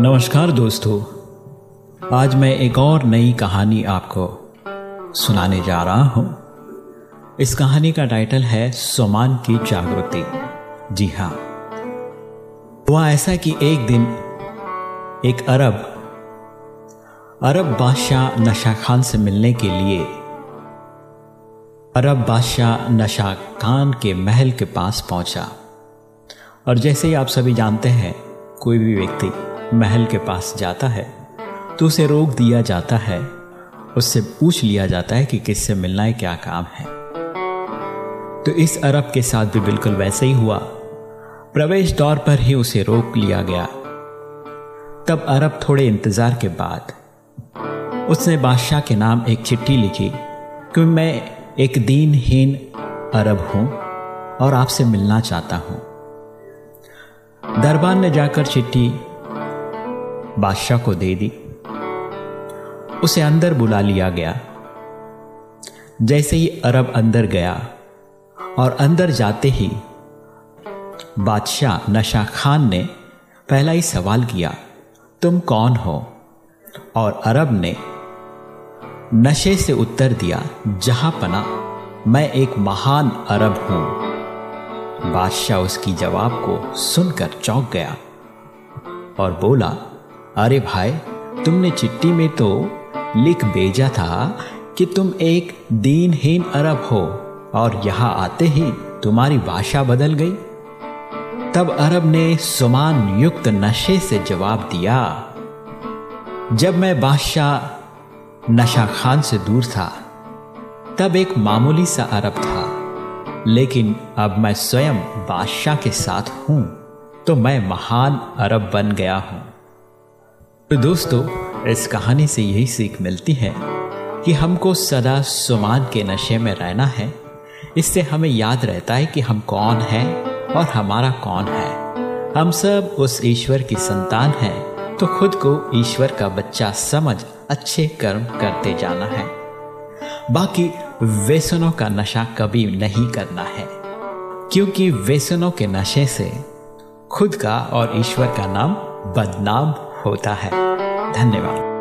नमस्कार दोस्तों, आज मैं एक और नई कहानी आपको सुनाने जा रहा हूँ। इस कहानी का टाइटल है सोमान की जागृति। जी हाँ। हुआ ऐसा कि एक दिन एक अरब अरब बादशाह नशा खान से मिलने के लिए, अरब बादशाह नशा खान के महल के पास पहुँचा। और जैसे ही आप सभी जानते हैं, कोई भी व्यक्ति महल के पास जाता है तो उसे रोक दिया जाता है। उससे पूछ लिया जाता है कि किससे मिलना है, क्या काम है। तो इस अरब के साथ भी बिल्कुल वैसे ही हुआ। प्रवेश दौर पर ही उसे रोक लिया गया। तब अरब थोड़े इंतज़ार के बाद उसने बादशाह के नाम एक चिट्ठी लिखी कि मैं एक दीनहीन अरब हूँ और आपसे मिलना चाहता हूँ। दरबार ने जाकर चिट्ठी बादशाह को दे दी। उसे अंदर बुला लिया गया। जैसे ही अरब अंदर गया और अंदर जाते ही बादशाह नशा खान ने पहला ही सवाल किया, तुम कौन हो? और अरब ने नशे से उत्तर दिया, जहाँ पना, मैं एक महान अरब हूँ। बादशाह उसकी जवाब को सुनकर चौंक गया और बोला अरे भाई, तुमने चिट्ठी में तो लिख भेजा था कि तुम एक दीनहीन अरब हो और यहाँ आते ही तुम्हारी भाषा बदल गई। तब अरब ने सुमान युक्त नशे से जवाब दिया, जब मैं बादशाह नशा खान से दूर था, तब एक मामूली सा अरब था, लेकिन अब मैं स्वयं बादशाह के साथ हूँ तो मैं महान अरब बन गया हूँ। तो दोस्तों, इस कहानी से यही सीख मिलती है कि हमको सदा सुमान के नशे में रहना है। इससे हमें याद रहता है कि हम कौन हैं और हमारा कौन है। हम सब उस ईश्वर की संतान हैं तो खुद को ईश्वर का बच्चा समझ अच्छे कर्म करते जाना है। बाकी व्यसनों का नशा कभी नहीं करना है, क्योंकि व्यसनों के नशे से खुद का और ईश्वर का नाम बदनाम होता है। धन्यवाद।